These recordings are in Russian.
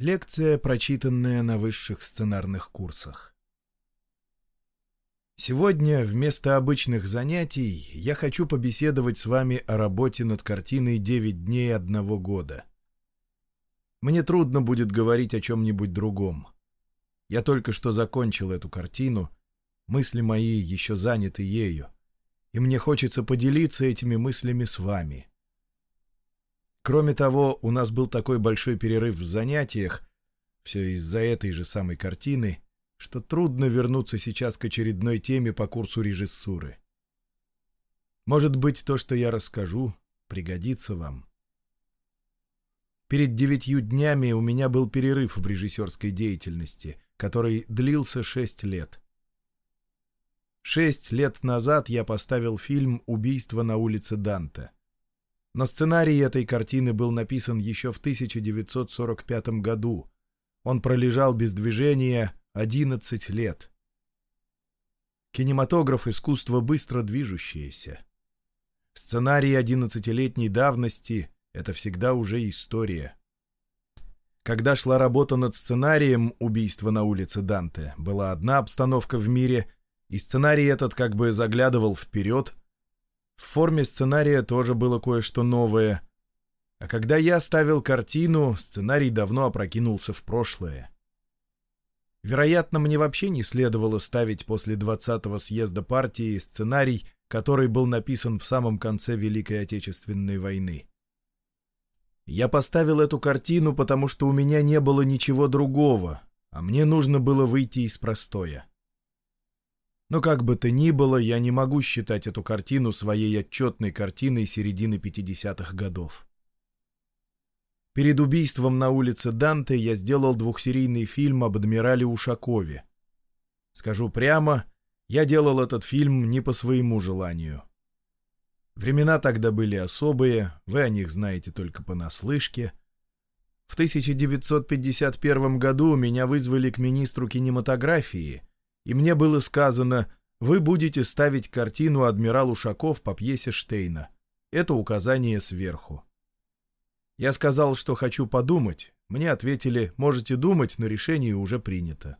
Лекция, прочитанная на высших сценарных курсах. Сегодня вместо обычных занятий я хочу побеседовать с вами о работе над картиной «Девять дней одного года». Мне трудно будет говорить о чем-нибудь другом. Я только что закончил эту картину, мысли мои еще заняты ею, и мне хочется поделиться этими мыслями с вами. Кроме того, у нас был такой большой перерыв в занятиях, все из-за этой же самой картины, что трудно вернуться сейчас к очередной теме по курсу режиссуры. Может быть, то, что я расскажу, пригодится вам. Перед девятью днями у меня был перерыв в режиссерской деятельности, который длился шесть лет. Шесть лет назад я поставил фильм «Убийство на улице Данте». Но сценарий этой картины был написан еще в 1945 году. Он пролежал без движения 11 лет. Кинематограф — искусство быстро движущееся. Сценарий одиннадцатилетней давности — это всегда уже история. Когда шла работа над сценарием «Убийство на улице Данте», была одна обстановка в мире, и сценарий этот как бы заглядывал вперед — в форме сценария тоже было кое-что новое. А когда я ставил картину, сценарий давно опрокинулся в прошлое. Вероятно, мне вообще не следовало ставить после 20-го съезда партии сценарий, который был написан в самом конце Великой Отечественной войны. Я поставил эту картину, потому что у меня не было ничего другого, а мне нужно было выйти из простоя. Но как бы то ни было, я не могу считать эту картину своей отчетной картиной середины 50-х годов. Перед убийством на улице Данте я сделал двухсерийный фильм об адмирале Ушакове. Скажу прямо, я делал этот фильм не по своему желанию. Времена тогда были особые, вы о них знаете только понаслышке. В 1951 году меня вызвали к министру кинематографии — и мне было сказано, вы будете ставить картину «Адмирал Ушаков» по пьесе Штейна. Это указание сверху. Я сказал, что хочу подумать. Мне ответили, можете думать, но решение уже принято.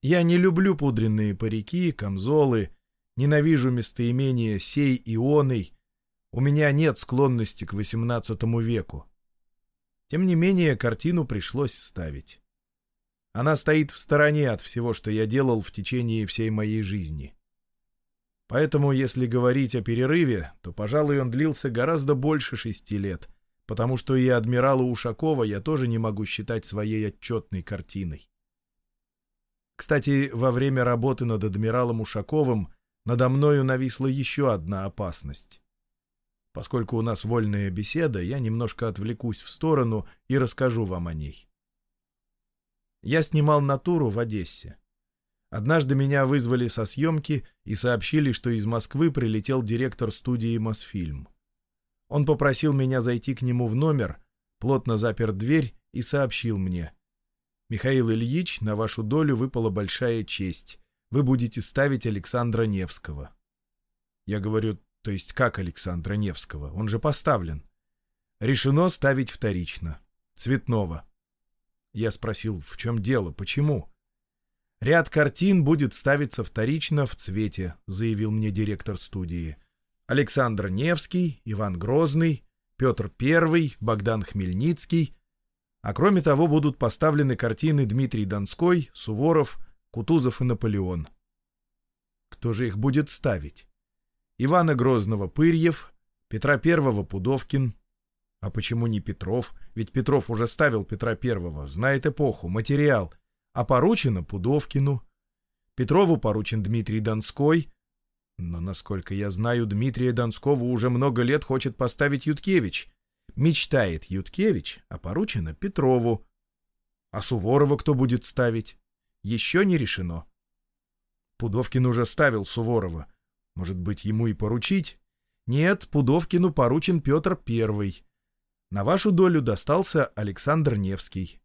Я не люблю пудренные парики, камзолы, ненавижу местоимения «сей» и «оной». У меня нет склонности к XVIII веку. Тем не менее, картину пришлось ставить. Она стоит в стороне от всего, что я делал в течение всей моей жизни. Поэтому, если говорить о перерыве, то, пожалуй, он длился гораздо больше шести лет, потому что и адмирала Ушакова я тоже не могу считать своей отчетной картиной. Кстати, во время работы над адмиралом Ушаковым надо мною нависла еще одна опасность. Поскольку у нас вольная беседа, я немножко отвлекусь в сторону и расскажу вам о ней. Я снимал натуру в Одессе. Однажды меня вызвали со съемки и сообщили, что из Москвы прилетел директор студии «Мосфильм». Он попросил меня зайти к нему в номер, плотно запер дверь и сообщил мне. «Михаил Ильич, на вашу долю выпала большая честь. Вы будете ставить Александра Невского». Я говорю, то есть как Александра Невского? Он же поставлен. Решено ставить вторично. Цветного. Я спросил, в чем дело, почему? «Ряд картин будет ставиться вторично в цвете», — заявил мне директор студии. «Александр Невский, Иван Грозный, Петр I, Богдан Хмельницкий. А кроме того будут поставлены картины Дмитрий Донской, Суворов, Кутузов и Наполеон». Кто же их будет ставить? Ивана Грозного Пырьев, Петра I Пудовкин, а почему не Петров? Ведь Петров уже ставил Петра Первого, знает эпоху, материал. А поручено Пудовкину. Петрову поручен Дмитрий Донской. Но, насколько я знаю, Дмитрия Донского уже много лет хочет поставить Юткевич. Мечтает Юткевич, а поручено Петрову. А Суворова кто будет ставить? Еще не решено. Пудовкин уже ставил Суворова. Может быть, ему и поручить? Нет, Пудовкину поручен Петр Первый. На вашу долю достался Александр Невский.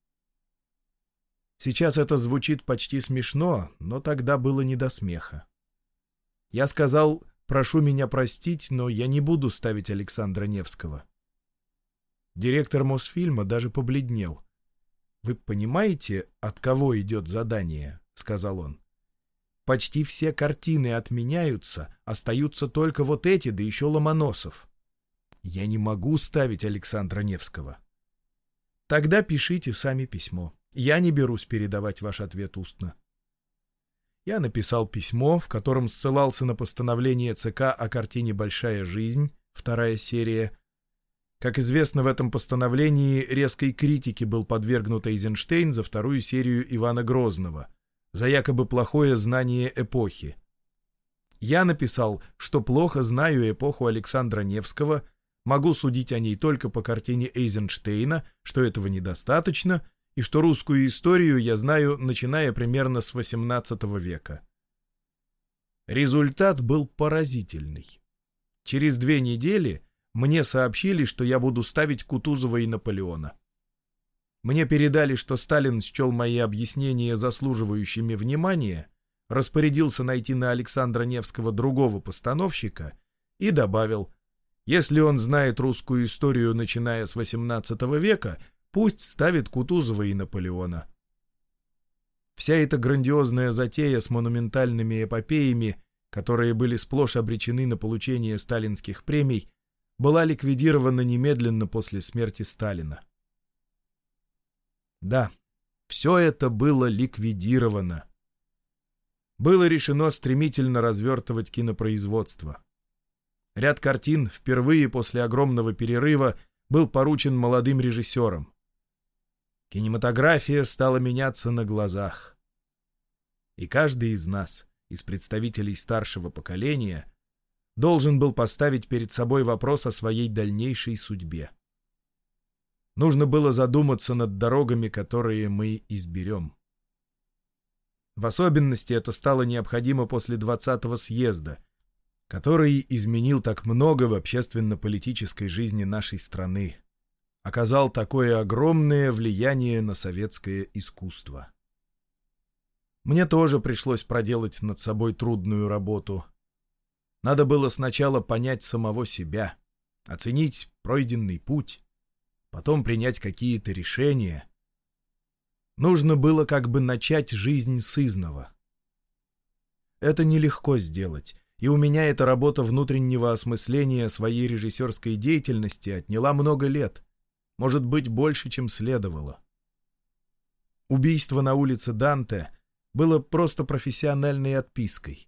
Сейчас это звучит почти смешно, но тогда было не до смеха. Я сказал, прошу меня простить, но я не буду ставить Александра Невского. Директор Мосфильма даже побледнел. «Вы понимаете, от кого идет задание?» — сказал он. «Почти все картины отменяются, остаются только вот эти, да еще Ломоносов. Я не могу ставить Александра Невского». «Тогда пишите сами письмо. Я не берусь передавать ваш ответ устно». Я написал письмо, в котором ссылался на постановление ЦК о картине «Большая жизнь», вторая серия, как известно, в этом постановлении резкой критике был подвергнут Эйзенштейн за вторую серию Ивана Грозного, за якобы плохое знание эпохи. Я написал, что плохо знаю эпоху Александра Невского, могу судить о ней только по картине Эйзенштейна, что этого недостаточно, и что русскую историю я знаю, начиная примерно с XVIII века. Результат был поразительный. Через две недели мне сообщили, что я буду ставить Кутузова и Наполеона. Мне передали, что Сталин счел мои объяснения заслуживающими внимания, распорядился найти на Александра Невского другого постановщика и добавил, если он знает русскую историю, начиная с XVIII века, пусть ставит Кутузова и Наполеона. Вся эта грандиозная затея с монументальными эпопеями, которые были сплошь обречены на получение сталинских премий, была ликвидирована немедленно после смерти Сталина. Да, все это было ликвидировано. Было решено стремительно развертывать кинопроизводство. Ряд картин впервые после огромного перерыва был поручен молодым режиссерам. Кинематография стала меняться на глазах. И каждый из нас, из представителей старшего поколения, должен был поставить перед собой вопрос о своей дальнейшей судьбе. Нужно было задуматься над дорогами, которые мы изберем. В особенности это стало необходимо после 20-го съезда, который изменил так много в общественно-политической жизни нашей страны, оказал такое огромное влияние на советское искусство. Мне тоже пришлось проделать над собой трудную работу — надо было сначала понять самого себя, оценить пройденный путь, потом принять какие-то решения. Нужно было как бы начать жизнь с изного. Это нелегко сделать, и у меня эта работа внутреннего осмысления своей режиссерской деятельности отняла много лет, может быть, больше, чем следовало. Убийство на улице Данте было просто профессиональной отпиской.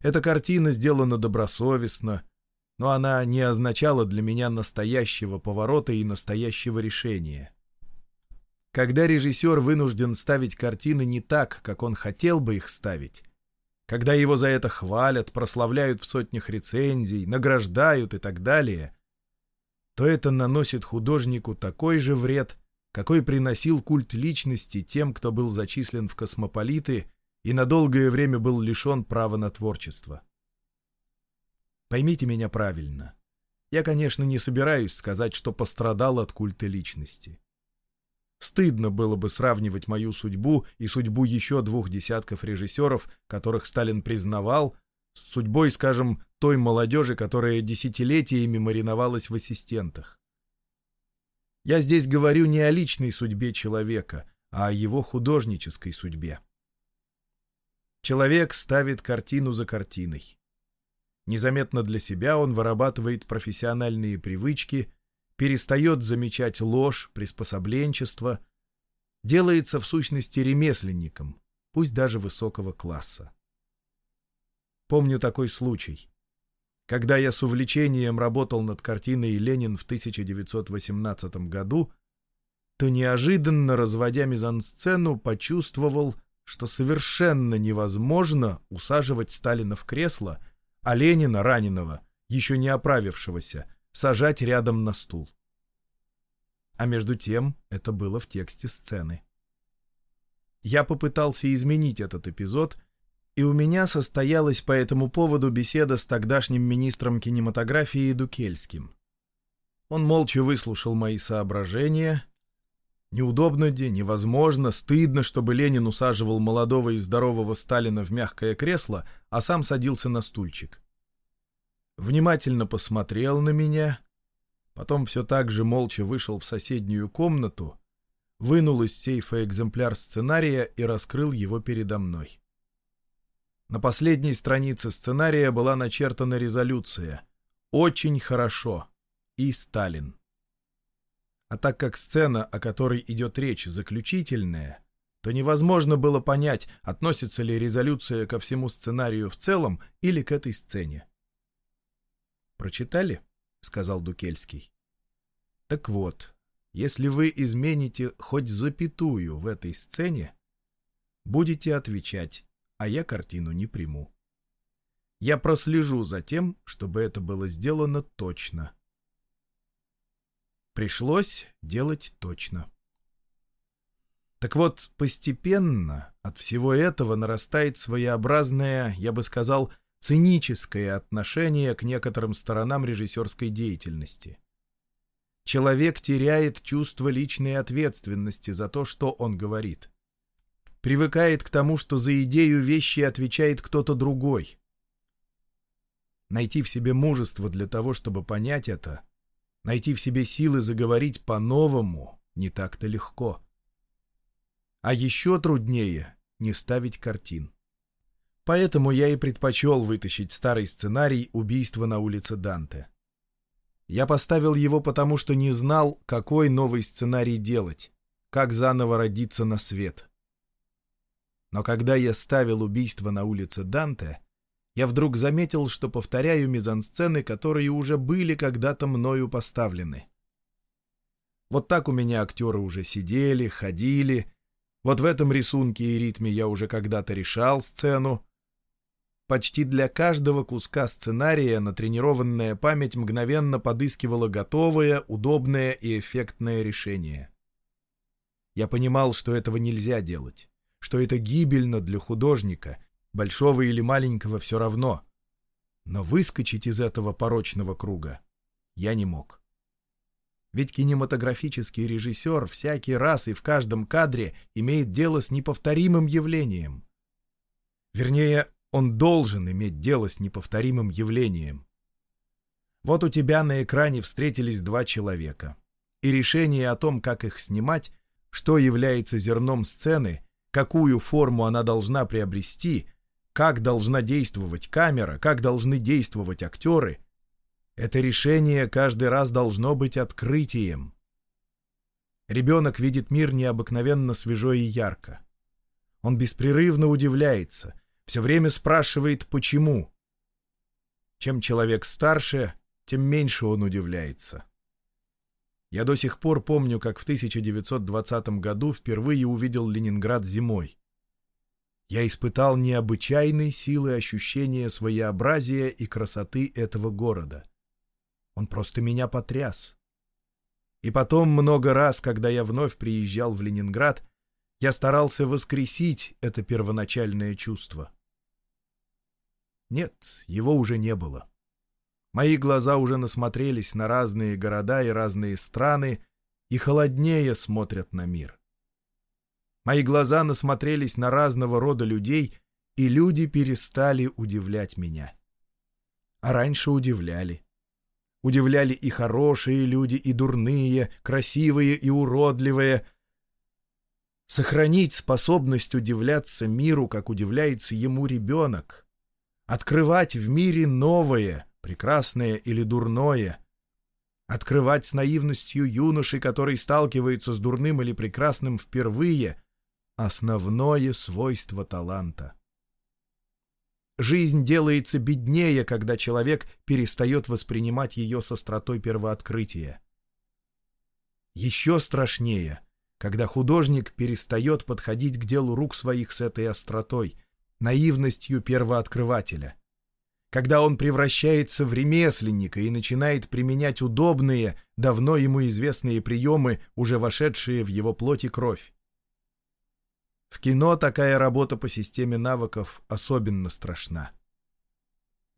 Эта картина сделана добросовестно, но она не означала для меня настоящего поворота и настоящего решения. Когда режиссер вынужден ставить картины не так, как он хотел бы их ставить, когда его за это хвалят, прославляют в сотнях рецензий, награждают и так далее, то это наносит художнику такой же вред, какой приносил культ личности тем, кто был зачислен в космополиты и на долгое время был лишен права на творчество. Поймите меня правильно. Я, конечно, не собираюсь сказать, что пострадал от культа личности. Стыдно было бы сравнивать мою судьбу и судьбу еще двух десятков режиссеров, которых Сталин признавал, с судьбой, скажем, той молодежи, которая десятилетиями мариновалась в ассистентах. Я здесь говорю не о личной судьбе человека, а о его художнической судьбе. Человек ставит картину за картиной. Незаметно для себя он вырабатывает профессиональные привычки, перестает замечать ложь, приспособленчество, делается в сущности ремесленником, пусть даже высокого класса. Помню такой случай. Когда я с увлечением работал над картиной «Ленин» в 1918 году, то неожиданно, разводя мизансцену, почувствовал — что совершенно невозможно усаживать Сталина в кресло, а Ленина, раненого, еще не оправившегося, сажать рядом на стул. А между тем это было в тексте сцены. Я попытался изменить этот эпизод, и у меня состоялась по этому поводу беседа с тогдашним министром кинематографии Дукельским. Он молча выслушал мои соображения Неудобно где, невозможно, стыдно, чтобы Ленин усаживал молодого и здорового Сталина в мягкое кресло, а сам садился на стульчик. Внимательно посмотрел на меня, потом все так же молча вышел в соседнюю комнату, вынул из сейфа экземпляр сценария и раскрыл его передо мной. На последней странице сценария была начертана резолюция «Очень хорошо» и «Сталин». А так как сцена, о которой идет речь, заключительная, то невозможно было понять, относится ли резолюция ко всему сценарию в целом или к этой сцене. «Прочитали?» — сказал Дукельский. «Так вот, если вы измените хоть запятую в этой сцене, будете отвечать, а я картину не приму. Я прослежу за тем, чтобы это было сделано точно. Пришлось делать точно. Так вот, постепенно от всего этого нарастает своеобразное, я бы сказал, циническое отношение к некоторым сторонам режиссерской деятельности человек теряет чувство личной ответственности за то, что он говорит. Привыкает к тому, что за идею вещи отвечает кто-то другой. Найти в себе мужество для того, чтобы понять это, найти в себе силы заговорить по-новому, не так-то легко. А еще труднее не ставить картин. Поэтому я и предпочел вытащить старый сценарий «Убийство на улице Данте». Я поставил его потому, что не знал, какой новый сценарий делать, как заново родиться на свет. Но когда я ставил убийство на улице Данте, я вдруг заметил, что повторяю мизансцены, которые уже были когда-то мною поставлены. Вот так у меня актеры уже сидели, ходили. Вот в этом рисунке и ритме я уже когда-то решал сцену, Почти для каждого куска сценария натренированная память мгновенно подыскивала готовое, удобное и эффектное решение. Я понимал, что этого нельзя делать, что это гибельно для художника, большого или маленького все равно. Но выскочить из этого порочного круга я не мог. Ведь кинематографический режиссер всякий раз и в каждом кадре имеет дело с неповторимым явлением. Вернее, он должен иметь дело с неповторимым явлением. Вот у тебя на экране встретились два человека. И решение о том, как их снимать, что является зерном сцены, какую форму она должна приобрести, как должна действовать камера, как должны действовать актеры, это решение каждый раз должно быть открытием. Ребенок видит мир необыкновенно свежо и ярко. Он беспрерывно удивляется — все время спрашивает «почему?». Чем человек старше, тем меньше он удивляется. Я до сих пор помню, как в 1920 году впервые увидел Ленинград зимой. Я испытал необычайной силы ощущения своеобразия и красоты этого города. Он просто меня потряс. И потом много раз, когда я вновь приезжал в Ленинград, я старался воскресить это первоначальное чувство. Нет, его уже не было. Мои глаза уже насмотрелись на разные города и разные страны и холоднее смотрят на мир. Мои глаза насмотрелись на разного рода людей, и люди перестали удивлять меня. А раньше удивляли. Удивляли и хорошие люди, и дурные, красивые и уродливые. Сохранить способность удивляться миру, как удивляется ему ребенок — Открывать в мире новое, прекрасное или дурное. Открывать с наивностью юноши, который сталкивается с дурным или прекрасным впервые, основное свойство таланта. Жизнь делается беднее, когда человек перестает воспринимать ее с остротой первооткрытия. Еще страшнее, когда художник перестает подходить к делу рук своих с этой остротой — наивностью первооткрывателя. Когда он превращается в ремесленника и начинает применять удобные, давно ему известные приемы, уже вошедшие в его плоть и кровь. В кино такая работа по системе навыков особенно страшна.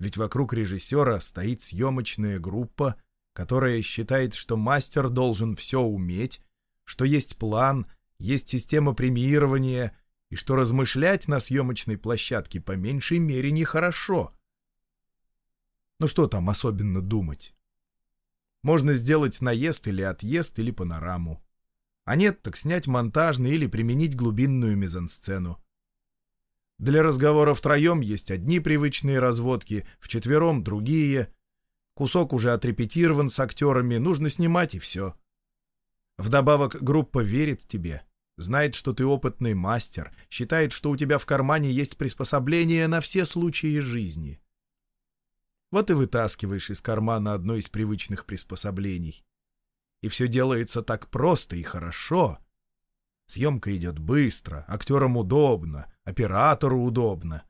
Ведь вокруг режиссера стоит съемочная группа, которая считает, что мастер должен все уметь, что есть план, есть система премиирования, и что размышлять на съемочной площадке по меньшей мере нехорошо. Ну что там особенно думать? Можно сделать наезд или отъезд или панораму. А нет, так снять монтажный или применить глубинную мизансцену. Для разговора втроем есть одни привычные разводки, вчетвером — другие. Кусок уже отрепетирован с актерами, нужно снимать и все. Вдобавок группа верит тебе, знает, что ты опытный мастер, считает, что у тебя в кармане есть приспособление на все случаи жизни. Вот и вытаскиваешь из кармана одно из привычных приспособлений. И все делается так просто и хорошо. Съемка идет быстро, актерам удобно, оператору удобно.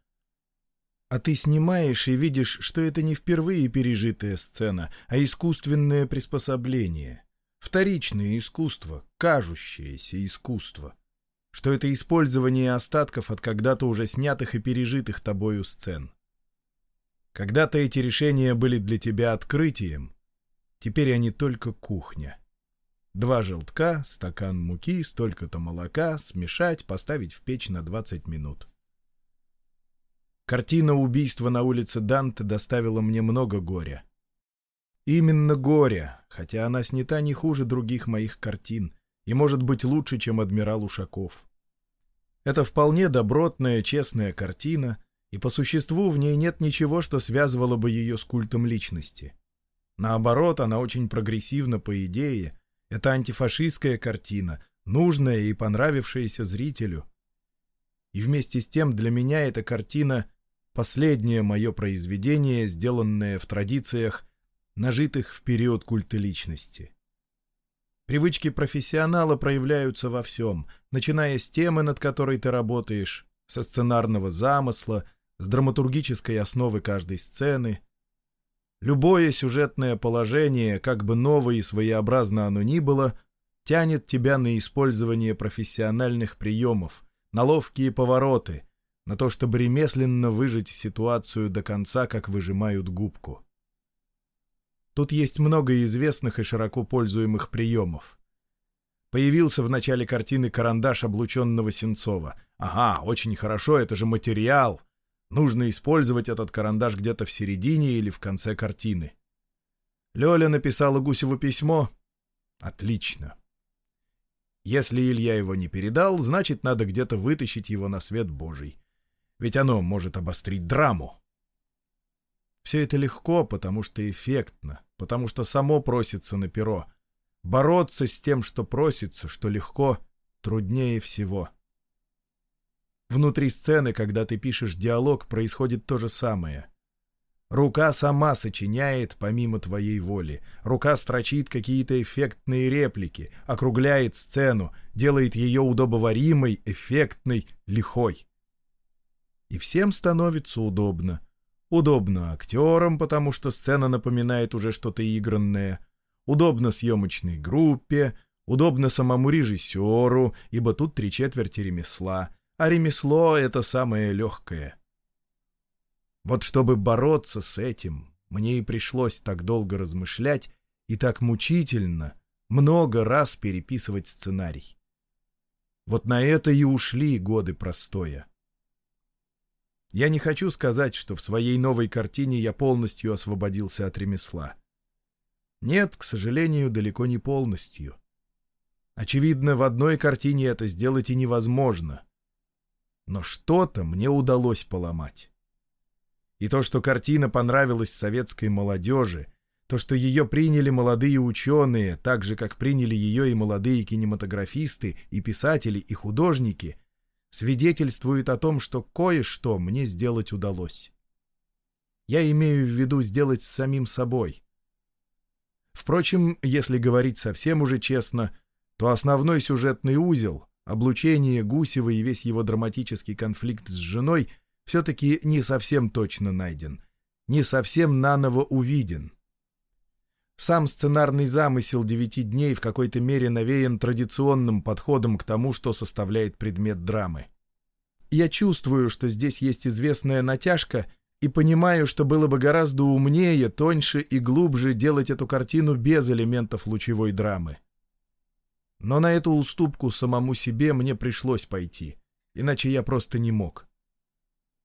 А ты снимаешь и видишь, что это не впервые пережитая сцена, а искусственное приспособление. Вторичное искусство, кажущееся искусство. Что это использование остатков от когда-то уже снятых и пережитых тобою сцен. Когда-то эти решения были для тебя открытием, теперь они только кухня. Два желтка, стакан муки, столько-то молока, смешать, поставить в печь на 20 минут. Картина убийства на улице Данте доставила мне много горя. Именно горя, хотя она снята не хуже других моих картин и может быть лучше, чем «Адмирал Ушаков». Это вполне добротная, честная картина, и по существу в ней нет ничего, что связывало бы ее с культом личности. Наоборот, она очень прогрессивна по идее, это антифашистская картина, нужная и понравившаяся зрителю. И вместе с тем для меня эта картина — последнее мое произведение, сделанное в традициях, нажитых в период культа личности. Привычки профессионала проявляются во всем, начиная с темы, над которой ты работаешь, со сценарного замысла, с драматургической основы каждой сцены — Любое сюжетное положение, как бы новое и своеобразно оно ни было, тянет тебя на использование профессиональных приемов, на ловкие повороты, на то, чтобы ремесленно выжить ситуацию до конца, как выжимают губку. Тут есть много известных и широко пользуемых приемов. Появился в начале картины карандаш облученного Сенцова. Ага, очень хорошо, это же материал. Нужно использовать этот карандаш где-то в середине или в конце картины. Лёля написала Гусеву письмо. Отлично. Если Илья его не передал, значит, надо где-то вытащить его на свет Божий. Ведь оно может обострить драму. Все это легко, потому что эффектно, потому что само просится на перо. Бороться с тем, что просится, что легко, труднее всего. Внутри сцены, когда ты пишешь диалог, происходит то же самое. Рука сама сочиняет помимо твоей воли. Рука строчит какие-то эффектные реплики, округляет сцену, делает ее удобоваримой, эффектной, лихой. И всем становится удобно. Удобно актерам, потому что сцена напоминает уже что-то игранное. Удобно съемочной группе, удобно самому режиссеру, ибо тут три четверти ремесла — а ремесло — это самое легкое. Вот чтобы бороться с этим, мне и пришлось так долго размышлять и так мучительно, много раз переписывать сценарий. Вот на это и ушли годы простоя. Я не хочу сказать, что в своей новой картине я полностью освободился от ремесла. Нет, к сожалению, далеко не полностью. Очевидно, в одной картине это сделать и невозможно — но что-то мне удалось поломать. И то, что картина понравилась советской молодежи, то, что ее приняли молодые ученые, так же, как приняли ее и молодые кинематографисты, и писатели, и художники, свидетельствует о том, что кое-что мне сделать удалось. Я имею в виду сделать с самим собой. Впрочем, если говорить совсем уже честно, то основной сюжетный узел, облучение Гусева и весь его драматический конфликт с женой все-таки не совсем точно найден, не совсем наново увиден. Сам сценарный замысел «Девяти дней» в какой-то мере навеян традиционным подходом к тому, что составляет предмет драмы. Я чувствую, что здесь есть известная натяжка, и понимаю, что было бы гораздо умнее, тоньше и глубже делать эту картину без элементов лучевой драмы. Но на эту уступку самому себе мне пришлось пойти, иначе я просто не мог.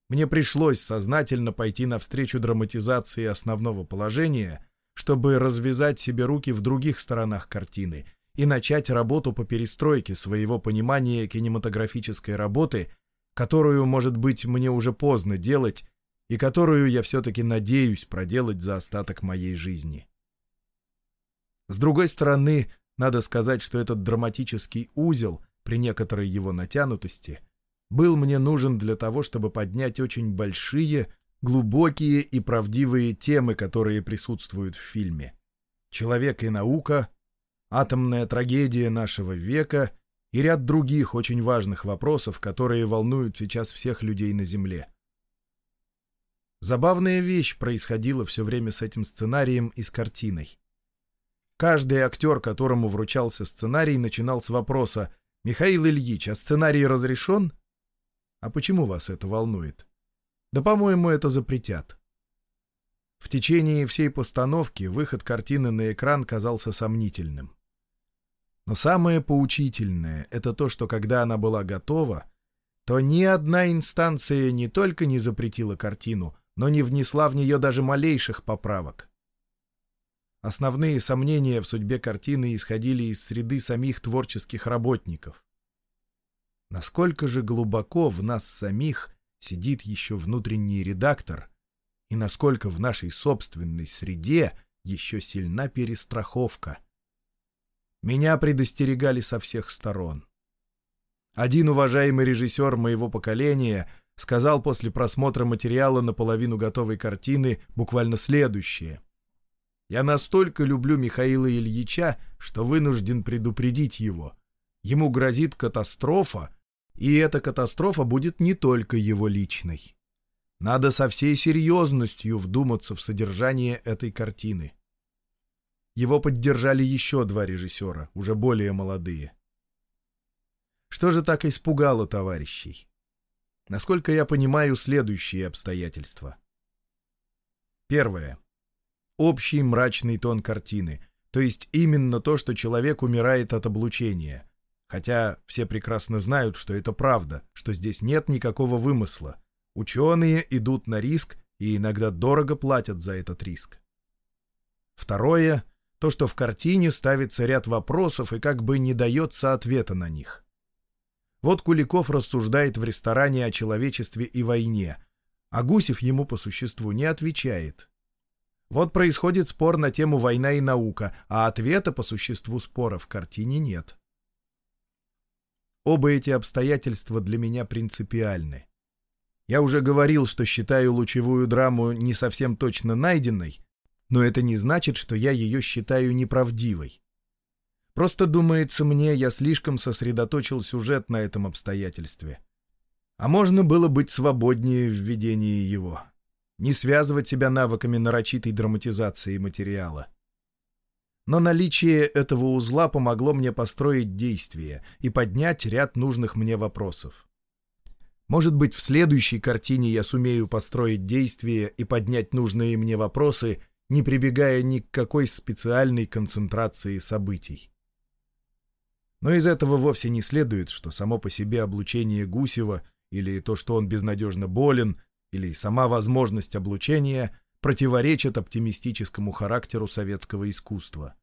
Мне пришлось сознательно пойти навстречу драматизации основного положения, чтобы развязать себе руки в других сторонах картины и начать работу по перестройке своего понимания кинематографической работы, которую, может быть, мне уже поздно делать, и которую я все-таки надеюсь проделать за остаток моей жизни. С другой стороны, надо сказать, что этот драматический узел, при некоторой его натянутости, был мне нужен для того, чтобы поднять очень большие, глубокие и правдивые темы, которые присутствуют в фильме. «Человек и наука», «Атомная трагедия нашего века» и ряд других очень важных вопросов, которые волнуют сейчас всех людей на Земле. Забавная вещь происходила все время с этим сценарием и с картиной. Каждый актер, которому вручался сценарий, начинал с вопроса «Михаил Ильич, а сценарий разрешен?» «А почему вас это волнует?» «Да, по-моему, это запретят». В течение всей постановки выход картины на экран казался сомнительным. Но самое поучительное — это то, что когда она была готова, то ни одна инстанция не только не запретила картину, но не внесла в нее даже малейших поправок. Основные сомнения в судьбе картины исходили из среды самих творческих работников. Насколько же глубоко в нас самих сидит еще внутренний редактор, и насколько в нашей собственной среде еще сильна перестраховка. Меня предостерегали со всех сторон. Один уважаемый режиссер моего поколения сказал после просмотра материала наполовину готовой картины буквально следующее. Я настолько люблю Михаила Ильича, что вынужден предупредить его. Ему грозит катастрофа, и эта катастрофа будет не только его личной. Надо со всей серьезностью вдуматься в содержание этой картины. Его поддержали еще два режиссера, уже более молодые. Что же так испугало товарищей? Насколько я понимаю, следующие обстоятельства. Первое общий мрачный тон картины, то есть именно то, что человек умирает от облучения. Хотя все прекрасно знают, что это правда, что здесь нет никакого вымысла. Ученые идут на риск и иногда дорого платят за этот риск. Второе — то, что в картине ставится ряд вопросов и как бы не дается ответа на них. Вот Куликов рассуждает в ресторане о человечестве и войне, а Гусев ему по существу не отвечает. Вот происходит спор на тему «Война и наука», а ответа по существу спора в картине нет. Оба эти обстоятельства для меня принципиальны. Я уже говорил, что считаю лучевую драму не совсем точно найденной, но это не значит, что я ее считаю неправдивой. Просто, думается мне, я слишком сосредоточил сюжет на этом обстоятельстве. А можно было быть свободнее в ведении его не связывать себя навыками нарочитой драматизации материала. Но наличие этого узла помогло мне построить действие и поднять ряд нужных мне вопросов. Может быть, в следующей картине я сумею построить действие и поднять нужные мне вопросы, не прибегая ни к какой специальной концентрации событий. Но из этого вовсе не следует, что само по себе облучение Гусева или то, что он безнадежно болен, или сама возможность облучения противоречат оптимистическому характеру советского искусства.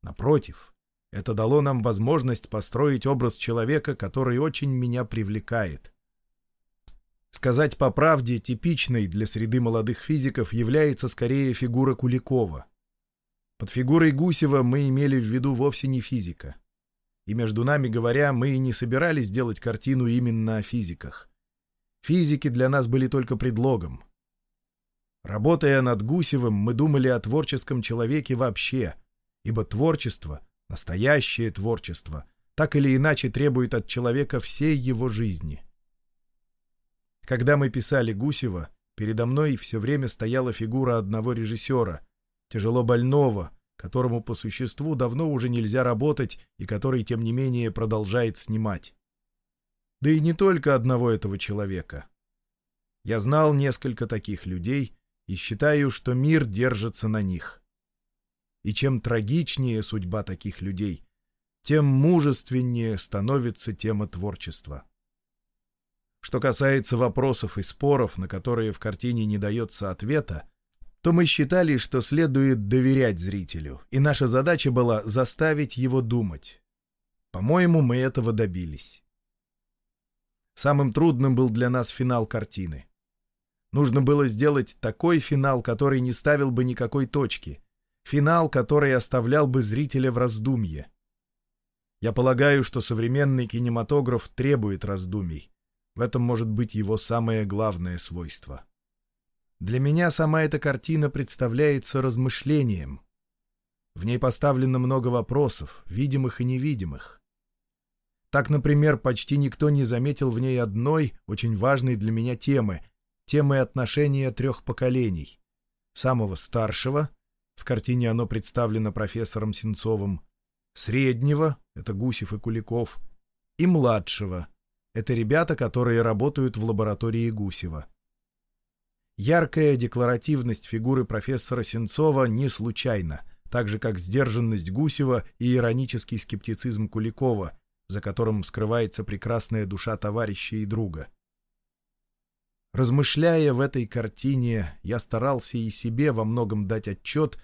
Напротив, это дало нам возможность построить образ человека, который очень меня привлекает. Сказать по правде, типичной для среды молодых физиков является скорее фигура Куликова. Под фигурой Гусева мы имели в виду вовсе не физика. И между нами говоря, мы и не собирались делать картину именно о физиках. Физики для нас были только предлогом. Работая над Гусевым, мы думали о творческом человеке вообще, ибо творчество, настоящее творчество, так или иначе требует от человека всей его жизни. Когда мы писали Гусева, передо мной все время стояла фигура одного режиссера, тяжело больного, которому по существу давно уже нельзя работать и который, тем не менее, продолжает снимать. Да и не только одного этого человека. Я знал несколько таких людей и считаю, что мир держится на них. И чем трагичнее судьба таких людей, тем мужественнее становится тема творчества. Что касается вопросов и споров, на которые в картине не дается ответа, то мы считали, что следует доверять зрителю, и наша задача была заставить его думать. По-моему, мы этого добились. Самым трудным был для нас финал картины. Нужно было сделать такой финал, который не ставил бы никакой точки. Финал, который оставлял бы зрителя в раздумье. Я полагаю, что современный кинематограф требует раздумий. В этом может быть его самое главное свойство. Для меня сама эта картина представляется размышлением. В ней поставлено много вопросов, видимых и невидимых. Так, например, почти никто не заметил в ней одной, очень важной для меня темы, темы отношения трех поколений. Самого старшего, в картине оно представлено профессором Сенцовым, среднего, это Гусев и Куликов, и младшего, это ребята, которые работают в лаборатории Гусева. Яркая декларативность фигуры профессора Сенцова не случайна, так же как сдержанность Гусева и иронический скептицизм Куликова, за которым скрывается прекрасная душа товарища и друга. Размышляя в этой картине, я старался и себе во многом дать отчет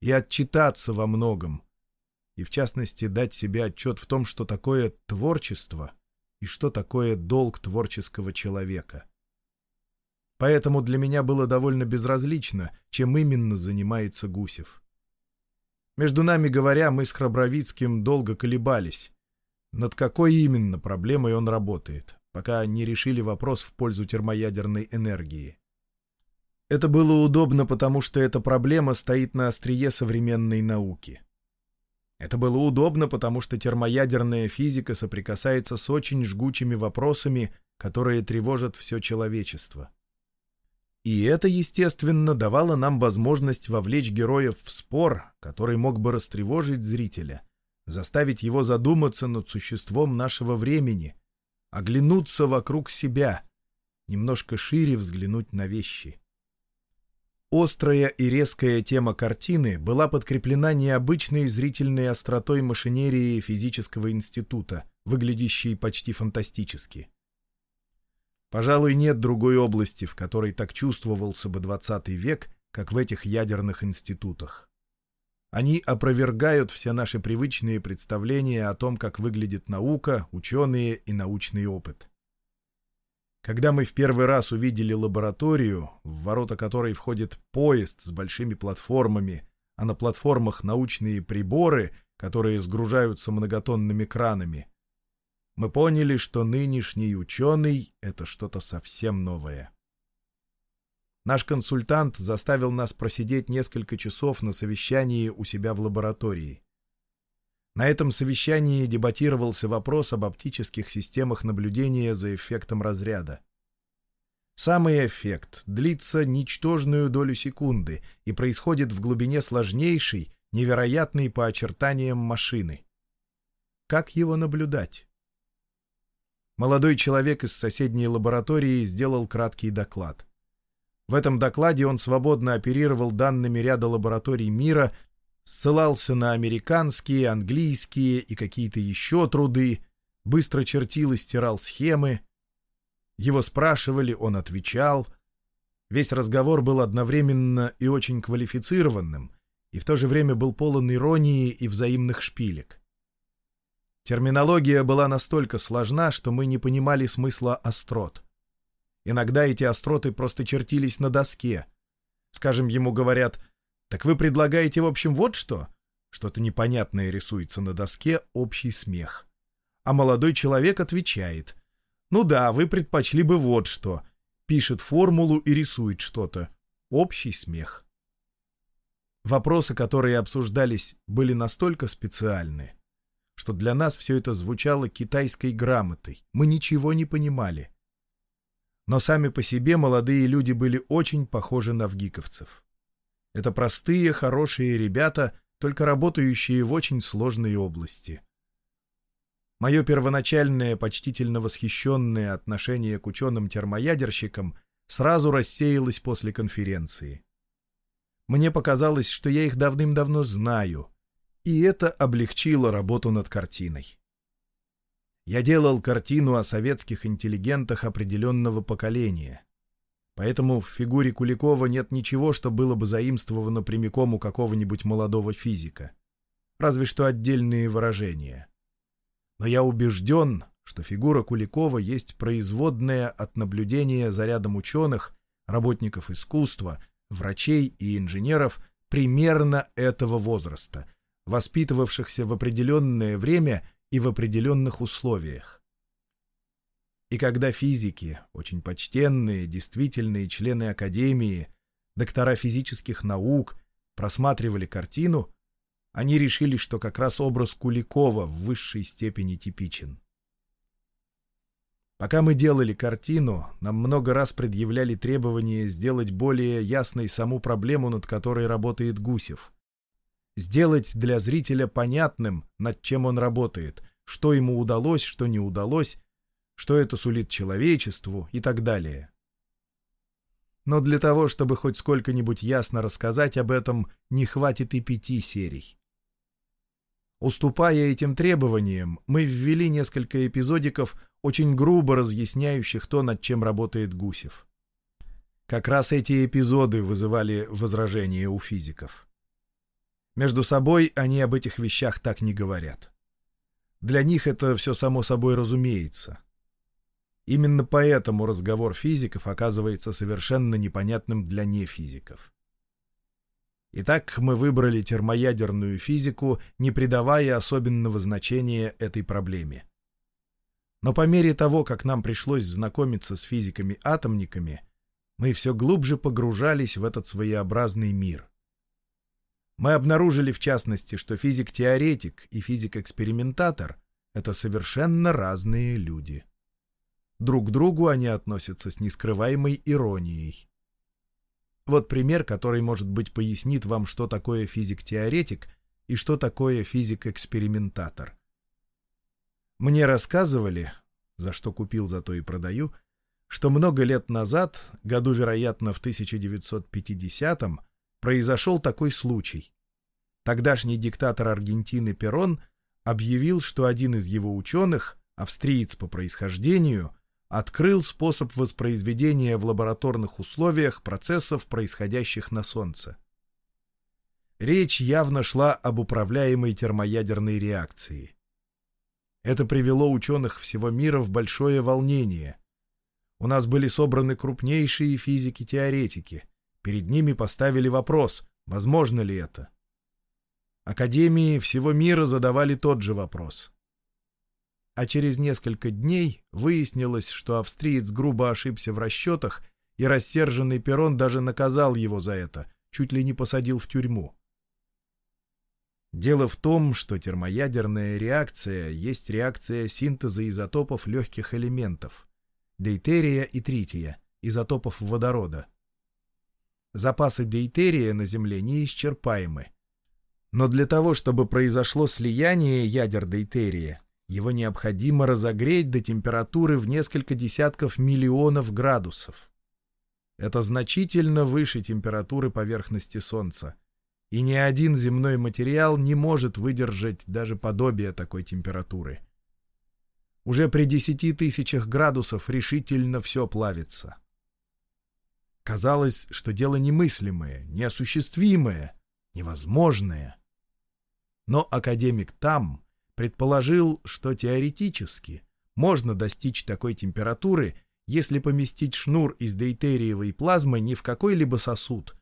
и отчитаться во многом, и в частности дать себе отчет в том, что такое творчество и что такое долг творческого человека. Поэтому для меня было довольно безразлично, чем именно занимается Гусев. Между нами говоря, мы с Храбровицким долго колебались, над какой именно проблемой он работает, пока не решили вопрос в пользу термоядерной энергии. Это было удобно, потому что эта проблема стоит на острие современной науки. Это было удобно, потому что термоядерная физика соприкасается с очень жгучими вопросами, которые тревожат все человечество. И это, естественно, давало нам возможность вовлечь героев в спор, который мог бы растревожить зрителя, заставить его задуматься над существом нашего времени, оглянуться вокруг себя, немножко шире взглянуть на вещи. Острая и резкая тема картины была подкреплена необычной зрительной остротой машинерии физического института, выглядящей почти фантастически. Пожалуй, нет другой области, в которой так чувствовался бы XX век, как в этих ядерных институтах. Они опровергают все наши привычные представления о том, как выглядит наука, ученые и научный опыт. Когда мы в первый раз увидели лабораторию, в ворота которой входит поезд с большими платформами, а на платформах научные приборы, которые сгружаются многотонными кранами, мы поняли, что нынешний ученый — это что-то совсем новое. Наш консультант заставил нас просидеть несколько часов на совещании у себя в лаборатории. На этом совещании дебатировался вопрос об оптических системах наблюдения за эффектом разряда. Самый эффект длится ничтожную долю секунды и происходит в глубине сложнейшей, невероятной по очертаниям машины. Как его наблюдать? Молодой человек из соседней лаборатории сделал краткий доклад. В этом докладе он свободно оперировал данными ряда лабораторий мира, ссылался на американские, английские и какие-то еще труды, быстро чертил и стирал схемы. Его спрашивали, он отвечал. Весь разговор был одновременно и очень квалифицированным, и в то же время был полон иронии и взаимных шпилек. Терминология была настолько сложна, что мы не понимали смысла острот. Иногда эти остроты просто чертились на доске. Скажем, ему говорят, «Так вы предлагаете, в общем, вот что?» Что-то непонятное рисуется на доске, общий смех. А молодой человек отвечает, «Ну да, вы предпочли бы вот что». Пишет формулу и рисует что-то. Общий смех. Вопросы, которые обсуждались, были настолько специальны, что для нас все это звучало китайской грамотой. Мы ничего не понимали. Но сами по себе молодые люди были очень похожи на вгиковцев. Это простые, хорошие ребята, только работающие в очень сложной области. Мое первоначальное, почтительно восхищенное отношение к ученым-термоядерщикам сразу рассеялось после конференции. Мне показалось, что я их давным-давно знаю — и это облегчило работу над картиной. Я делал картину о советских интеллигентах определенного поколения. Поэтому в фигуре Куликова нет ничего, что было бы заимствовано прямиком у какого-нибудь молодого физика. Разве что отдельные выражения. Но я убежден, что фигура Куликова есть производная от наблюдения за рядом ученых, работников искусства, врачей и инженеров примерно этого возраста, воспитывавшихся в определенное время и в определенных условиях. И когда физики, очень почтенные, действительные члены Академии, доктора физических наук, просматривали картину, они решили, что как раз образ Куликова в высшей степени типичен. Пока мы делали картину, нам много раз предъявляли требование сделать более ясной саму проблему, над которой работает Гусев. Сделать для зрителя понятным, над чем он работает, что ему удалось, что не удалось, что это сулит человечеству и так далее. Но для того, чтобы хоть сколько-нибудь ясно рассказать об этом, не хватит и пяти серий. Уступая этим требованиям, мы ввели несколько эпизодиков, очень грубо разъясняющих то, над чем работает Гусев. Как раз эти эпизоды вызывали возражения у физиков. Между собой они об этих вещах так не говорят. Для них это все само собой разумеется. Именно поэтому разговор физиков оказывается совершенно непонятным для нефизиков. Итак, мы выбрали термоядерную физику, не придавая особенного значения этой проблеме. Но по мере того, как нам пришлось знакомиться с физиками-атомниками, мы все глубже погружались в этот своеобразный мир. Мы обнаружили, в частности, что физик-теоретик и физик-экспериментатор — это совершенно разные люди. Друг к другу они относятся с нескрываемой иронией. Вот пример, который, может быть, пояснит вам, что такое физик-теоретик и что такое физик-экспериментатор. Мне рассказывали, за что купил, за то и продаю, что много лет назад, году, вероятно, в 1950-м, произошел такой случай. Тогдашний диктатор Аргентины Перрон объявил, что один из его ученых, австриец по происхождению, открыл способ воспроизведения в лабораторных условиях процессов, происходящих на Солнце. Речь явно шла об управляемой термоядерной реакции. Это привело ученых всего мира в большое волнение. У нас были собраны крупнейшие физики-теоретики. Перед ними поставили вопрос, возможно ли это. Академии всего мира задавали тот же вопрос — а через несколько дней выяснилось, что австриец грубо ошибся в расчетах, и рассерженный Перрон даже наказал его за это, чуть ли не посадил в тюрьму. Дело в том, что термоядерная реакция есть реакция синтеза изотопов легких элементов — дейтерия и трития, изотопов водорода. Запасы дейтерия на Земле неисчерпаемы. Но для того, чтобы произошло слияние ядер дейтерия, его необходимо разогреть до температуры в несколько десятков миллионов градусов. Это значительно выше температуры поверхности Солнца, и ни один земной материал не может выдержать даже подобие такой температуры. Уже при десяти тысячах градусов решительно все плавится. Казалось, что дело немыслимое, неосуществимое, невозможное. Но академик там — предположил, что теоретически можно достичь такой температуры, если поместить шнур из дейтериевой плазмы не в какой-либо сосуд,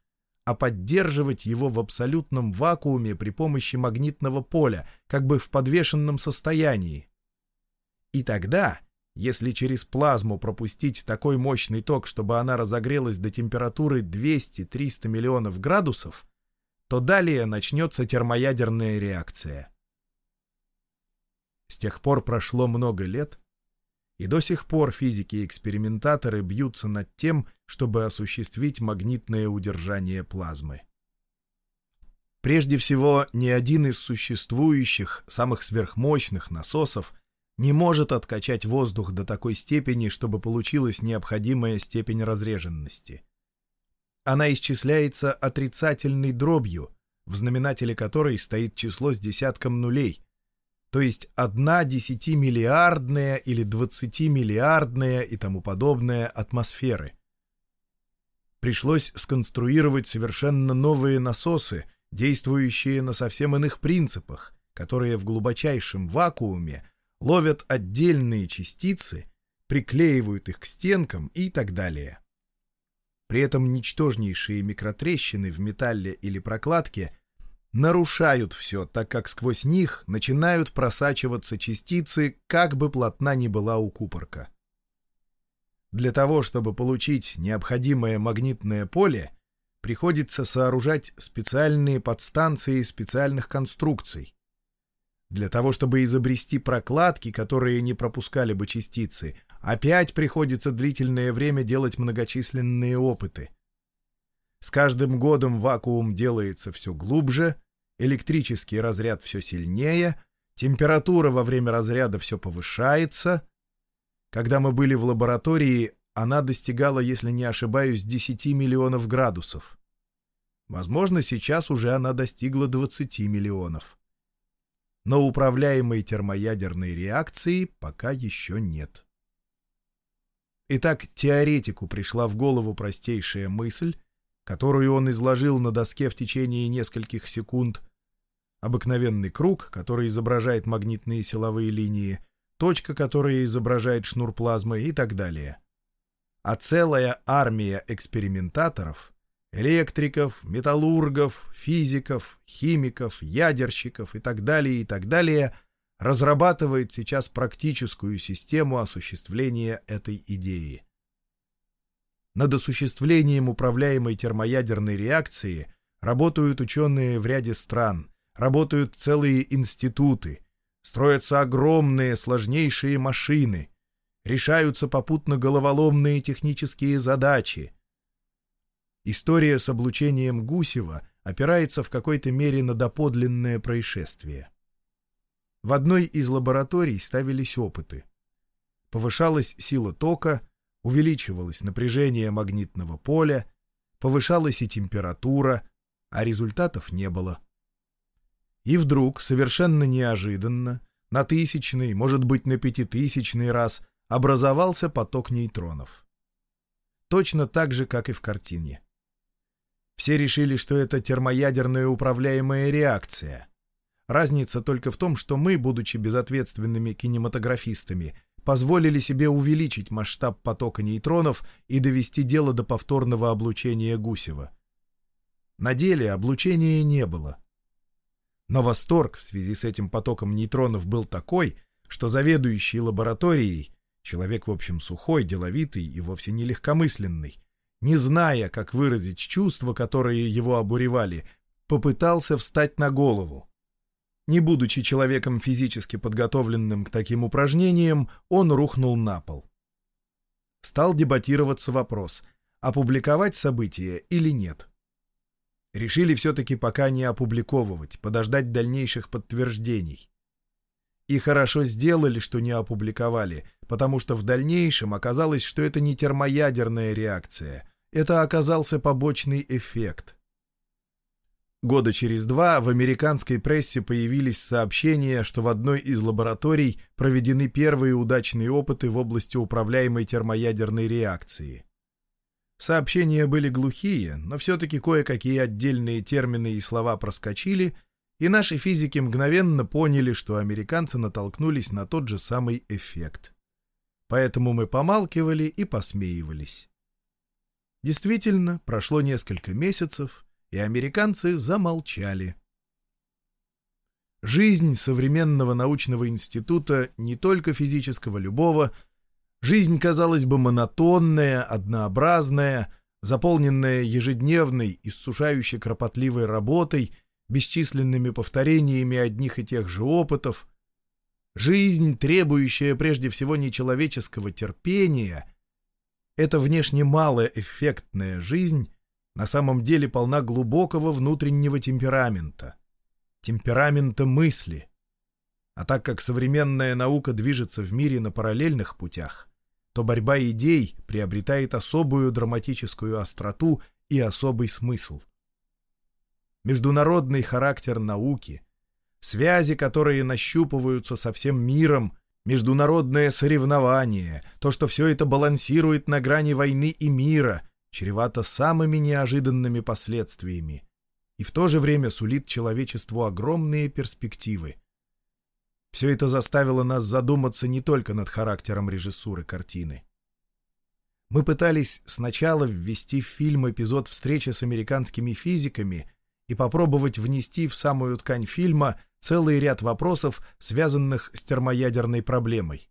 а поддерживать его в абсолютном вакууме при помощи магнитного поля, как бы в подвешенном состоянии. И тогда, если через плазму пропустить такой мощный ток, чтобы она разогрелась до температуры 200-300 миллионов градусов, то далее начнется термоядерная реакция. С тех пор прошло много лет, и до сих пор физики-экспериментаторы бьются над тем, чтобы осуществить магнитное удержание плазмы. Прежде всего, ни один из существующих, самых сверхмощных насосов не может откачать воздух до такой степени, чтобы получилась необходимая степень разреженности. Она исчисляется отрицательной дробью, в знаменателе которой стоит число с десятком нулей, то есть одна десятимиллиардная или двадцатимиллиардная и тому подобное атмосферы. Пришлось сконструировать совершенно новые насосы, действующие на совсем иных принципах, которые в глубочайшем вакууме ловят отдельные частицы, приклеивают их к стенкам и так далее. При этом ничтожнейшие микротрещины в металле или прокладке нарушают все, так как сквозь них начинают просачиваться частицы, как бы плотна ни была укупорка. Для того, чтобы получить необходимое магнитное поле, приходится сооружать специальные подстанции специальных конструкций. Для того, чтобы изобрести прокладки, которые не пропускали бы частицы, опять приходится длительное время делать многочисленные опыты. С каждым годом вакуум делается все глубже, электрический разряд все сильнее, температура во время разряда все повышается. Когда мы были в лаборатории, она достигала, если не ошибаюсь, 10 миллионов градусов. Возможно, сейчас уже она достигла 20 миллионов. Но управляемой термоядерной реакции пока еще нет. Итак, теоретику пришла в голову простейшая мысль, которую он изложил на доске в течение нескольких секунд, обыкновенный круг, который изображает магнитные силовые линии, точка, которая изображает шнур плазмы и так далее. А целая армия экспериментаторов, электриков, металлургов, физиков, химиков, ядерщиков и так далее и так далее разрабатывает сейчас практическую систему осуществления этой идеи. Над осуществлением управляемой термоядерной реакции работают ученые в ряде стран, работают целые институты, строятся огромные сложнейшие машины, решаются попутно головоломные технические задачи. История с облучением Гусева опирается в какой-то мере на доподлинное происшествие. В одной из лабораторий ставились опыты. Повышалась сила тока, увеличивалось напряжение магнитного поля, повышалась и температура, а результатов не было. И вдруг, совершенно неожиданно, на тысячный, может быть, на пятитысячный раз образовался поток нейтронов. Точно так же, как и в картине. Все решили, что это термоядерная управляемая реакция. Разница только в том, что мы, будучи безответственными кинематографистами, позволили себе увеличить масштаб потока нейтронов и довести дело до повторного облучения Гусева. На деле облучения не было. Но восторг в связи с этим потоком нейтронов был такой, что заведующий лабораторией, человек, в общем, сухой, деловитый и вовсе не легкомысленный, не зная, как выразить чувства, которые его обуревали, попытался встать на голову. Не будучи человеком физически подготовленным к таким упражнениям, он рухнул на пол. Стал дебатироваться вопрос, опубликовать событие или нет. Решили все-таки пока не опубликовывать, подождать дальнейших подтверждений. И хорошо сделали, что не опубликовали, потому что в дальнейшем оказалось, что это не термоядерная реакция, это оказался побочный эффект. Года через два в американской прессе появились сообщения, что в одной из лабораторий проведены первые удачные опыты в области управляемой термоядерной реакции. Сообщения были глухие, но все-таки кое-какие отдельные термины и слова проскочили, и наши физики мгновенно поняли, что американцы натолкнулись на тот же самый эффект. Поэтому мы помалкивали и посмеивались. Действительно, прошло несколько месяцев, и американцы замолчали. Жизнь современного научного института, не только физического, любого, жизнь, казалось бы, монотонная, однообразная, заполненная ежедневной, иссушающей кропотливой работой, бесчисленными повторениями одних и тех же опытов, жизнь, требующая прежде всего нечеловеческого терпения, эта внешне малоэффектная жизнь на самом деле полна глубокого внутреннего темперамента, темперамента мысли. А так как современная наука движется в мире на параллельных путях, то борьба идей приобретает особую драматическую остроту и особый смысл. Международный характер науки, связи, которые нащупываются со всем миром, международное соревнование, то, что все это балансирует на грани войны и мира — чревато самыми неожиданными последствиями и в то же время сулит человечеству огромные перспективы. Все это заставило нас задуматься не только над характером режиссуры картины. Мы пытались сначала ввести в фильм эпизод встречи с американскими физиками и попробовать внести в самую ткань фильма целый ряд вопросов, связанных с термоядерной проблемой.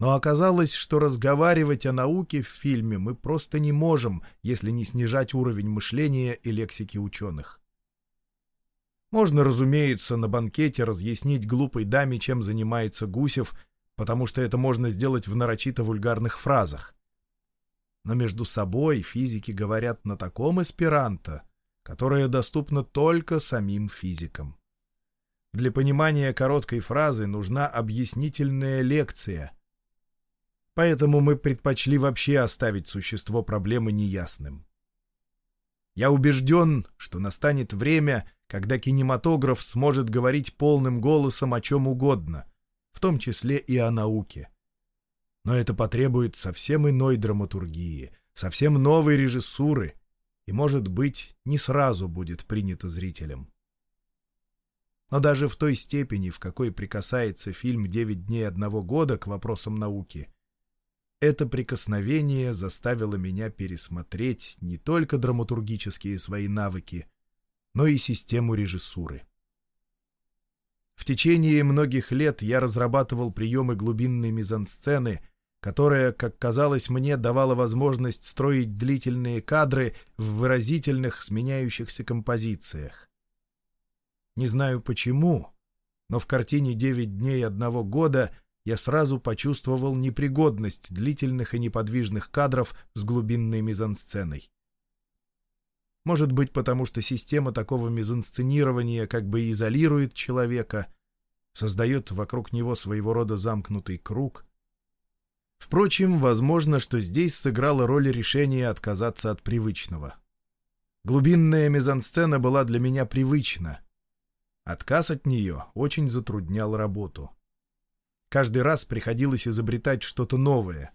Но оказалось, что разговаривать о науке в фильме мы просто не можем, если не снижать уровень мышления и лексики ученых. Можно, разумеется, на банкете разъяснить глупой даме, чем занимается Гусев, потому что это можно сделать в нарочито вульгарных фразах. Но между собой физики говорят на таком эсперанто, которое доступно только самим физикам. Для понимания короткой фразы нужна объяснительная лекция — Поэтому мы предпочли вообще оставить существо проблемы неясным. Я убежден, что настанет время, когда кинематограф сможет говорить полным голосом о чем угодно, в том числе и о науке. Но это потребует совсем иной драматургии, совсем новой режиссуры, и, может быть, не сразу будет принято зрителям. Но даже в той степени, в какой прикасается фильм «Девять дней одного года» к вопросам науки, это прикосновение заставило меня пересмотреть не только драматургические свои навыки, но и систему режиссуры. В течение многих лет я разрабатывал приемы глубинной мизансцены, которая, как казалось мне, давала возможность строить длительные кадры в выразительных сменяющихся композициях. Не знаю почему, но в картине «Девять дней одного года» я сразу почувствовал непригодность длительных и неподвижных кадров с глубинной мизансценой. Может быть, потому что система такого мизансценирования как бы изолирует человека, создает вокруг него своего рода замкнутый круг. Впрочем, возможно, что здесь сыграла роль решения отказаться от привычного. Глубинная мизансцена была для меня привычна. Отказ от нее очень затруднял работу. Каждый раз приходилось изобретать что-то новое.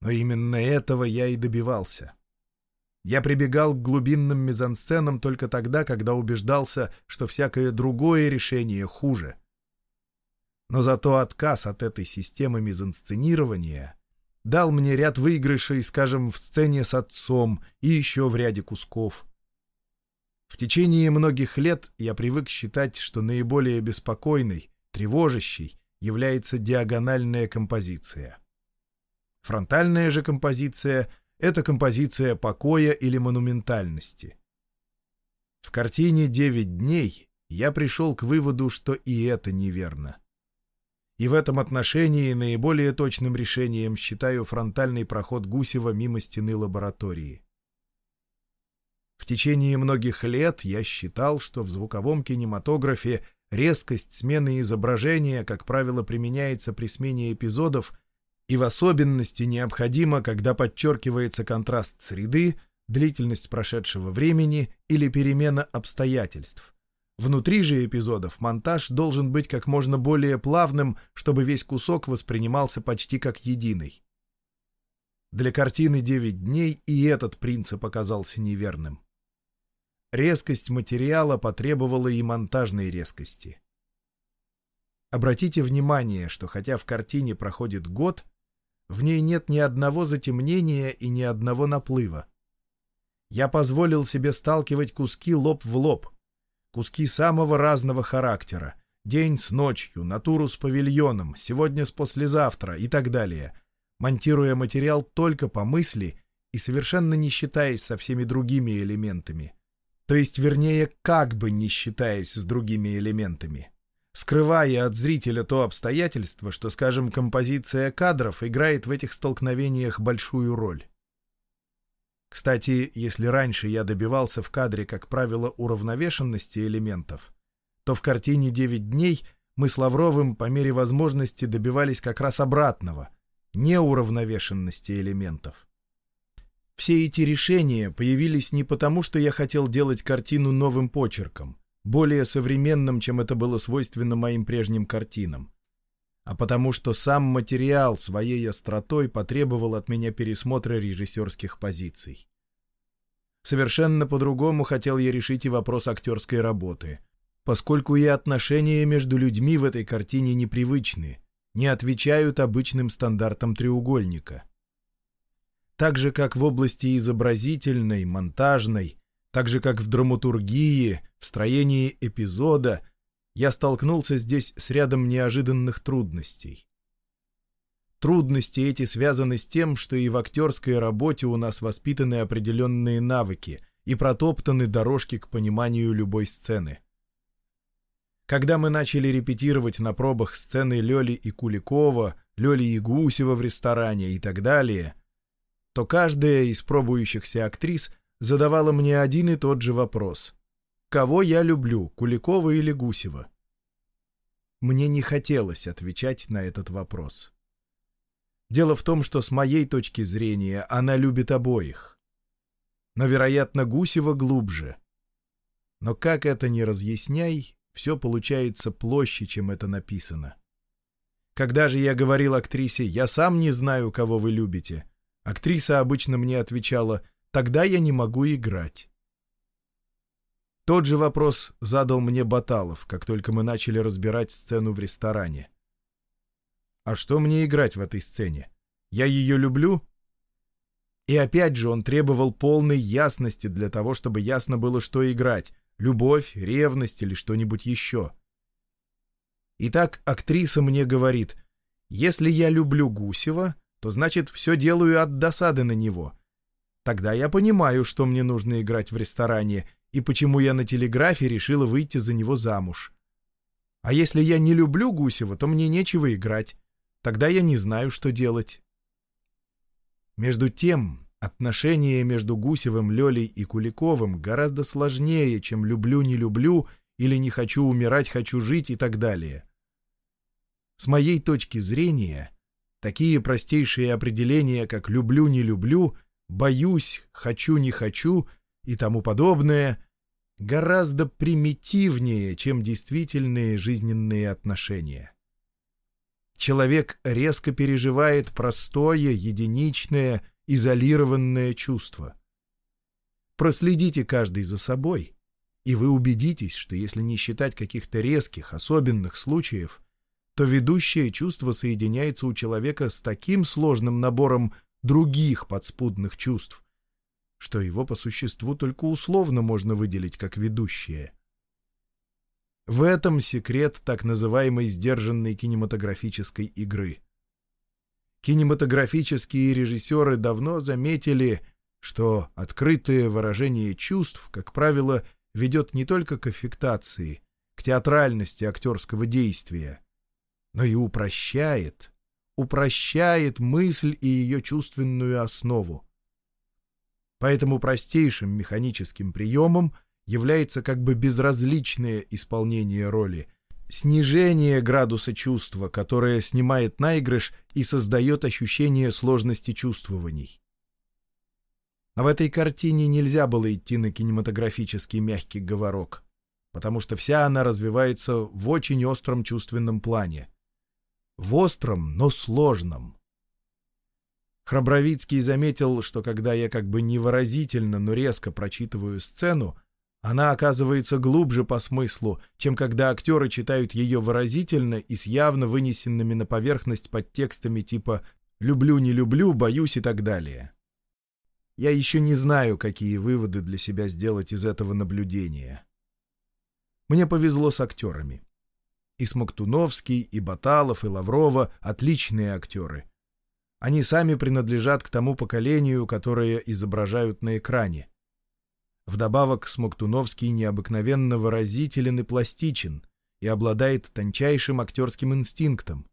Но именно этого я и добивался. Я прибегал к глубинным мизансценам только тогда, когда убеждался, что всякое другое решение хуже. Но зато отказ от этой системы мизансценирования дал мне ряд выигрышей, скажем, в сцене с отцом и еще в ряде кусков. В течение многих лет я привык считать, что наиболее беспокойный, тревожащий является диагональная композиция. Фронтальная же композиция — это композиция покоя или монументальности. В картине «Девять дней» я пришел к выводу, что и это неверно. И в этом отношении наиболее точным решением считаю фронтальный проход Гусева мимо стены лаборатории. В течение многих лет я считал, что в звуковом кинематографе Резкость смены изображения, как правило, применяется при смене эпизодов и в особенности необходима, когда подчеркивается контраст среды, длительность прошедшего времени или перемена обстоятельств. Внутри же эпизодов монтаж должен быть как можно более плавным, чтобы весь кусок воспринимался почти как единый. Для картины «Девять дней» и этот принцип оказался неверным. Резкость материала потребовала и монтажной резкости. Обратите внимание, что хотя в картине проходит год, в ней нет ни одного затемнения и ни одного наплыва. Я позволил себе сталкивать куски лоб в лоб, куски самого разного характера, день с ночью, натуру с павильоном, сегодня с послезавтра и так далее, монтируя материал только по мысли и совершенно не считаясь со всеми другими элементами — то есть, вернее, как бы не считаясь с другими элементами, скрывая от зрителя то обстоятельство, что, скажем, композиция кадров играет в этих столкновениях большую роль. Кстати, если раньше я добивался в кадре, как правило, уравновешенности элементов, то в картине «Девять дней» мы с Лавровым по мере возможности добивались как раз обратного — неуравновешенности элементов. Все эти решения появились не потому, что я хотел делать картину новым почерком, более современным, чем это было свойственно моим прежним картинам, а потому что сам материал своей остротой потребовал от меня пересмотра режиссерских позиций. Совершенно по-другому хотел я решить и вопрос актерской работы, поскольку и отношения между людьми в этой картине непривычны, не отвечают обычным стандартам треугольника. Так же, как в области изобразительной, монтажной, так же, как в драматургии, в строении эпизода, я столкнулся здесь с рядом неожиданных трудностей. Трудности эти связаны с тем, что и в актерской работе у нас воспитаны определенные навыки и протоптаны дорожки к пониманию любой сцены. Когда мы начали репетировать на пробах сцены Лёли и Куликова, Лёли и Гусева в ресторане и так далее, то каждая из пробующихся актрис задавала мне один и тот же вопрос. Кого я люблю, Куликова или Гусева? Мне не хотелось отвечать на этот вопрос. Дело в том, что с моей точки зрения она любит обоих. Но, вероятно, Гусева глубже. Но как это ни разъясняй, все получается площе, чем это написано. Когда же я говорил актрисе «я сам не знаю, кого вы любите», актриса обычно мне отвечала «тогда я не могу играть». Тот же вопрос задал мне Баталов, как только мы начали разбирать сцену в ресторане. «А что мне играть в этой сцене? Я ее люблю?» И опять же он требовал полной ясности для того, чтобы ясно было, что играть — любовь, ревность или что-нибудь еще. Итак, актриса мне говорит, «Если я люблю Гусева, то значит все делаю от досады на него. Тогда я понимаю, что мне нужно играть в ресторане, и почему я на телеграфе решила выйти за него замуж. А если я не люблю Гусева, то мне нечего играть. Тогда я не знаю, что делать. Между тем, отношения между Гусевым, Лёлей и Куликовым гораздо сложнее, чем «люблю-не люблю» или «не хочу умирать, хочу жить» и так далее. С моей точки зрения, такие простейшие определения, как «люблю-не люблю», «боюсь», «хочу-не хочу» и тому подобное, гораздо примитивнее, чем действительные жизненные отношения. Человек резко переживает простое, единичное, изолированное чувство. Проследите каждый за собой, и вы убедитесь, что если не считать каких-то резких, особенных случаев, то ведущее чувство соединяется у человека с таким сложным набором других подспудных чувств, что его по существу только условно можно выделить как ведущее. В этом секрет так называемой сдержанной кинематографической игры. Кинематографические режиссеры давно заметили, что открытое выражение чувств, как правило, ведет не только к аффектации, к театральности актерского действия, но и упрощает, упрощает мысль и ее чувственную основу. Поэтому простейшим механическим приемом является как бы безразличное исполнение роли, снижение градуса чувства, которое снимает наигрыш и создает ощущение сложности чувствований. А в этой картине нельзя было идти на кинематографический мягкий говорок, потому что вся она развивается в очень остром чувственном плане. В остром, но сложном. Храбровицкий заметил, что когда я как бы невыразительно, но резко прочитываю сцену, она оказывается глубже по смыслу, чем когда актеры читают ее выразительно и с явно вынесенными на поверхность подтекстами типа «люблю, не люблю», «боюсь» и так далее. Я еще не знаю, какие выводы для себя сделать из этого наблюдения. Мне повезло с актерами. И Смоктуновский, и Баталов, и Лаврова — отличные актеры — они сами принадлежат к тому поколению, которое изображают на экране. Вдобавок Смоктуновский необыкновенно выразителен и пластичен и обладает тончайшим актерским инстинктом.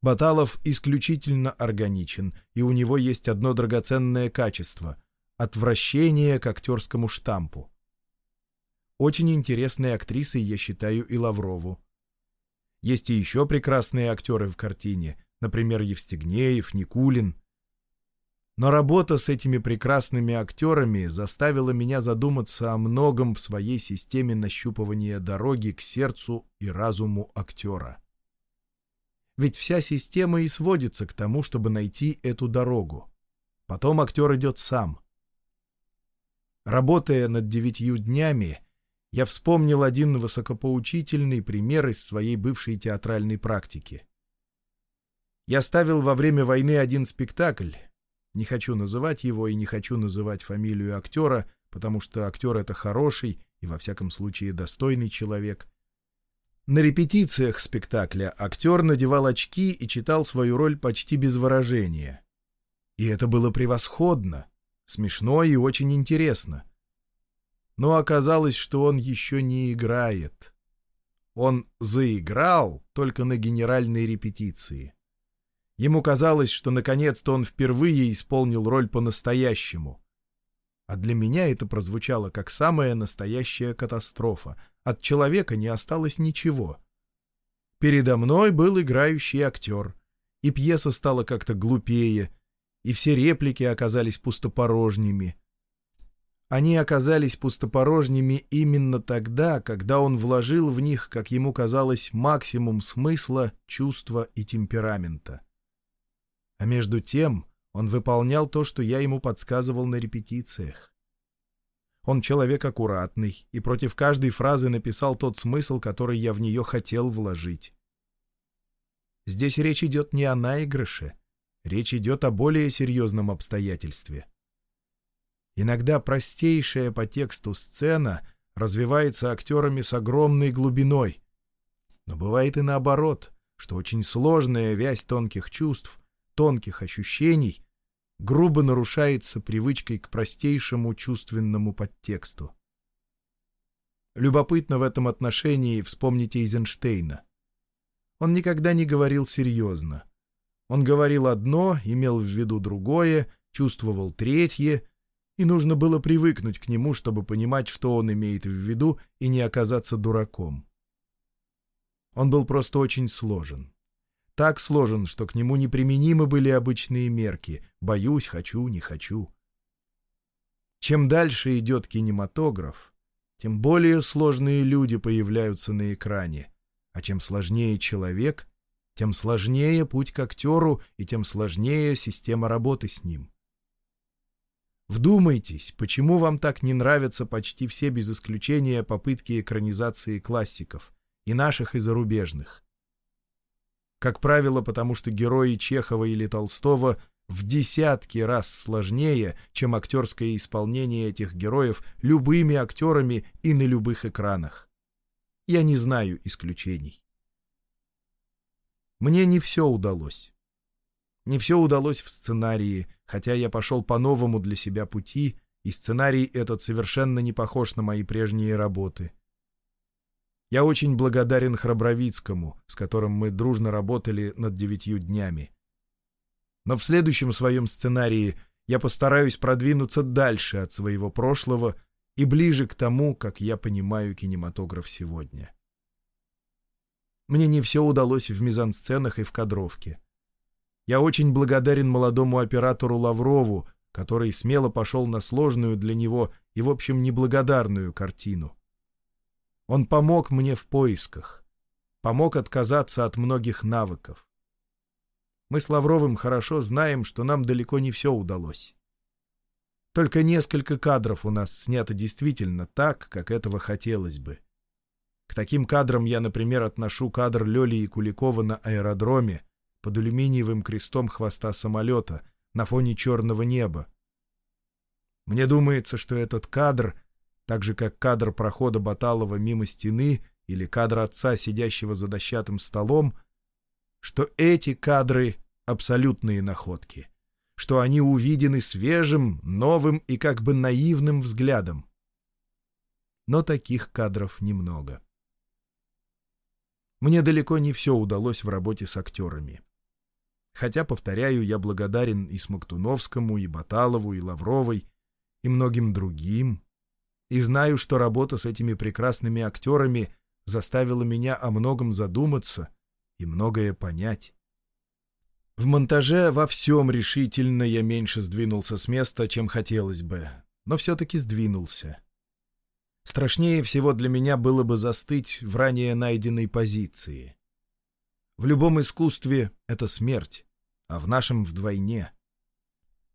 Баталов исключительно органичен, и у него есть одно драгоценное качество — отвращение к актерскому штампу. Очень интересной актрисой я считаю и Лаврову. Есть и еще прекрасные актеры в картине — например, Евстигнеев, Никулин. Но работа с этими прекрасными актерами заставила меня задуматься о многом в своей системе нащупывания дороги к сердцу и разуму актера. Ведь вся система и сводится к тому, чтобы найти эту дорогу. Потом актер идет сам. Работая над девятью днями, я вспомнил один высокопоучительный пример из своей бывшей театральной практики. Я ставил во время войны один спектакль. Не хочу называть его и не хочу называть фамилию актера, потому что актер — это хороший и, во всяком случае, достойный человек. На репетициях спектакля актер надевал очки и читал свою роль почти без выражения. И это было превосходно, смешно и очень интересно. Но оказалось, что он еще не играет. Он заиграл только на генеральной репетиции. Ему казалось, что наконец-то он впервые исполнил роль по-настоящему. А для меня это прозвучало как самая настоящая катастрофа. От человека не осталось ничего. Передо мной был играющий актер, и пьеса стала как-то глупее, и все реплики оказались пустопорожними. Они оказались пустопорожними именно тогда, когда он вложил в них, как ему казалось, максимум смысла, чувства и темперамента. А между тем он выполнял то, что я ему подсказывал на репетициях. Он человек аккуратный и против каждой фразы написал тот смысл, который я в нее хотел вложить. Здесь речь идет не о наигрыше, речь идет о более серьезном обстоятельстве. Иногда простейшая по тексту сцена развивается актерами с огромной глубиной, но бывает и наоборот, что очень сложная вязь тонких чувств тонких ощущений грубо нарушается привычкой к простейшему чувственному подтексту. Любопытно в этом отношении вспомнить Эйзенштейна. Он никогда не говорил серьезно. Он говорил одно, имел в виду другое, чувствовал третье, и нужно было привыкнуть к нему, чтобы понимать, что он имеет в виду, и не оказаться дураком. Он был просто очень сложен так сложен, что к нему неприменимы были обычные мерки «боюсь», «хочу», «не хочу». Чем дальше идет кинематограф, тем более сложные люди появляются на экране, а чем сложнее человек, тем сложнее путь к актеру и тем сложнее система работы с ним. Вдумайтесь, почему вам так не нравятся почти все без исключения попытки экранизации классиков, и наших, и зарубежных. Как правило, потому что герои Чехова или Толстого в десятки раз сложнее, чем актерское исполнение этих героев любыми актерами и на любых экранах. Я не знаю исключений. Мне не все удалось. Не все удалось в сценарии, хотя я пошел по новому для себя пути, и сценарий этот совершенно не похож на мои прежние работы — я очень благодарен Храбровицкому, с которым мы дружно работали над девятью днями. Но в следующем своем сценарии я постараюсь продвинуться дальше от своего прошлого и ближе к тому, как я понимаю кинематограф сегодня. Мне не все удалось в мизансценах и в кадровке. Я очень благодарен молодому оператору Лаврову, который смело пошел на сложную для него и, в общем, неблагодарную картину. Он помог мне в поисках, помог отказаться от многих навыков. Мы с Лавровым хорошо знаем, что нам далеко не все удалось. Только несколько кадров у нас снято действительно так, как этого хотелось бы. К таким кадрам я, например, отношу кадр Лёли и Куликова на аэродроме под алюминиевым крестом хвоста самолета на фоне черного неба. Мне думается, что этот кадр — так же как кадр прохода Баталова мимо стены или кадр отца, сидящего за дощатым столом, что эти кадры — абсолютные находки, что они увидены свежим, новым и как бы наивным взглядом. Но таких кадров немного. Мне далеко не все удалось в работе с актерами. Хотя, повторяю, я благодарен и Смоктуновскому, и Баталову, и Лавровой, и многим другим, и знаю, что работа с этими прекрасными актерами заставила меня о многом задуматься и многое понять. В монтаже во всем решительно я меньше сдвинулся с места, чем хотелось бы, но все-таки сдвинулся. Страшнее всего для меня было бы застыть в ранее найденной позиции. В любом искусстве это смерть, а в нашем вдвойне.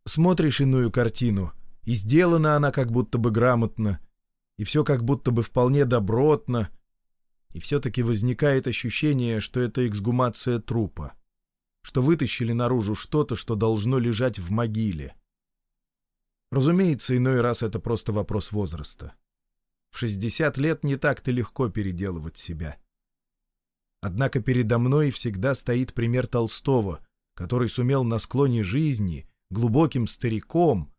Смотришь иную картину, и сделана она как будто бы грамотно, и все как будто бы вполне добротно, и все-таки возникает ощущение, что это эксгумация трупа, что вытащили наружу что-то, что должно лежать в могиле. Разумеется, иной раз это просто вопрос возраста. В 60 лет не так-то легко переделывать себя. Однако передо мной всегда стоит пример Толстого, который сумел на склоне жизни, глубоким стариком,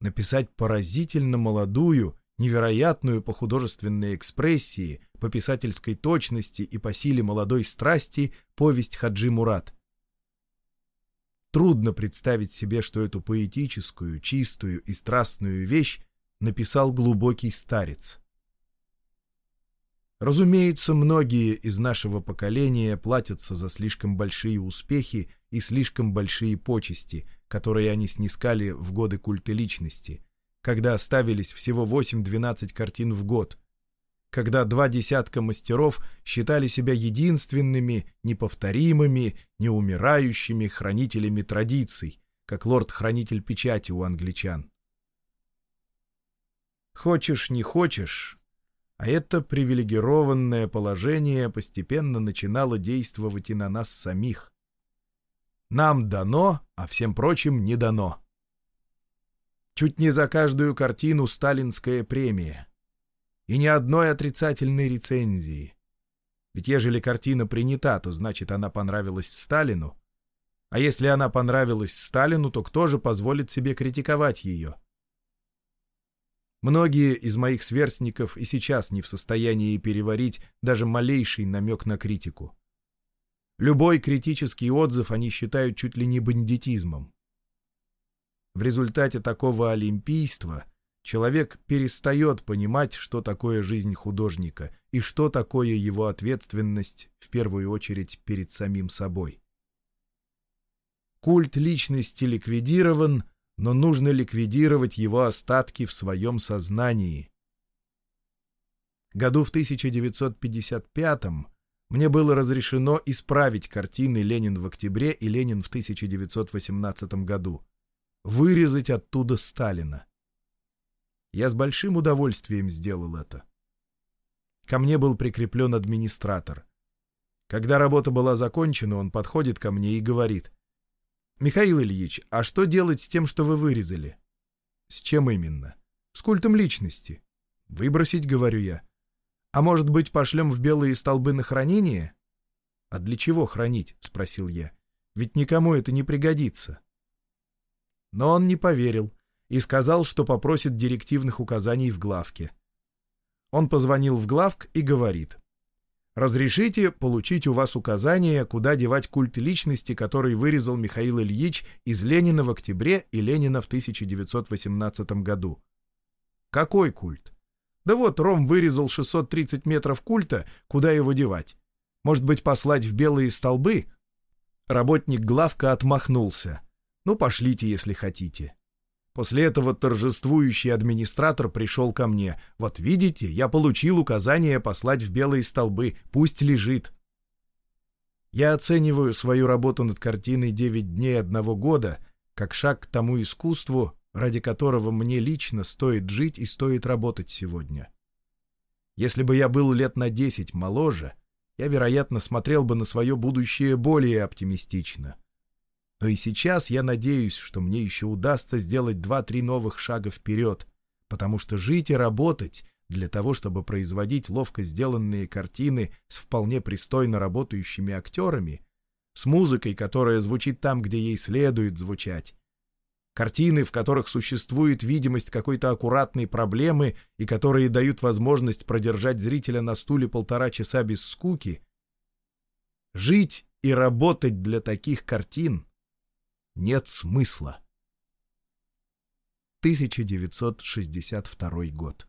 написать поразительно молодую, невероятную по художественной экспрессии, по писательской точности и по силе молодой страсти повесть Хаджи Мурат. Трудно представить себе, что эту поэтическую, чистую и страстную вещь написал глубокий старец. Разумеется, многие из нашего поколения платятся за слишком большие успехи и слишком большие почести, которые они снискали в годы культа личности, когда оставились всего 8-12 картин в год, когда два десятка мастеров считали себя единственными, неповторимыми, неумирающими хранителями традиций, как лорд-хранитель печати у англичан. Хочешь, не хочешь, а это привилегированное положение постепенно начинало действовать и на нас самих. Нам дано, а всем прочим не дано. Чуть не за каждую картину сталинская премия — и ни одной отрицательной рецензии. Ведь ежели картина принята, то значит она понравилась Сталину. А если она понравилась Сталину, то кто же позволит себе критиковать ее? Многие из моих сверстников и сейчас не в состоянии переварить даже малейший намек на критику. Любой критический отзыв они считают чуть ли не бандитизмом. В результате такого олимпийства человек перестает понимать, что такое жизнь художника и что такое его ответственность, в первую очередь, перед самим собой. Культ личности ликвидирован, но нужно ликвидировать его остатки в своем сознании. Году в 1955 мне было разрешено исправить картины «Ленин в октябре» и «Ленин в 1918 году», вырезать оттуда Сталина. Я с большим удовольствием сделал это. Ко мне был прикреплен администратор. Когда работа была закончена, он подходит ко мне и говорит. «Михаил Ильич, а что делать с тем, что вы вырезали?» «С чем именно?» «С культом личности». «Выбросить», — говорю я. «А может быть, пошлем в белые столбы на хранение?» «А для чего хранить?» — спросил я. «Ведь никому это не пригодится». Но он не поверил и сказал, что попросит директивных указаний в главке. Он позвонил в главк и говорит. «Разрешите получить у вас указания, куда девать культ личности, который вырезал Михаил Ильич из Ленина в октябре и Ленина в 1918 году». «Какой культ?» «Да вот, Ром вырезал 630 метров культа, куда его девать? Может быть, послать в белые столбы?» Работник главка отмахнулся. «Ну, пошлите, если хотите». После этого торжествующий администратор пришел ко мне. «Вот видите, я получил указание послать в белые столбы. Пусть лежит». Я оцениваю свою работу над картиной «Девять дней одного года» как шаг к тому искусству, ради которого мне лично стоит жить и стоит работать сегодня. Если бы я был лет на десять моложе, я, вероятно, смотрел бы на свое будущее более оптимистично. Но и сейчас я надеюсь, что мне еще удастся сделать два-три новых шага вперед, потому что жить и работать для того, чтобы производить ловко сделанные картины с вполне пристойно работающими актерами, с музыкой, которая звучит там, где ей следует звучать, картины, в которых существует видимость какой-то аккуратной проблемы и которые дают возможность продержать зрителя на стуле полтора часа без скуки. Жить и работать для таких картин — нет смысла. 1962 год.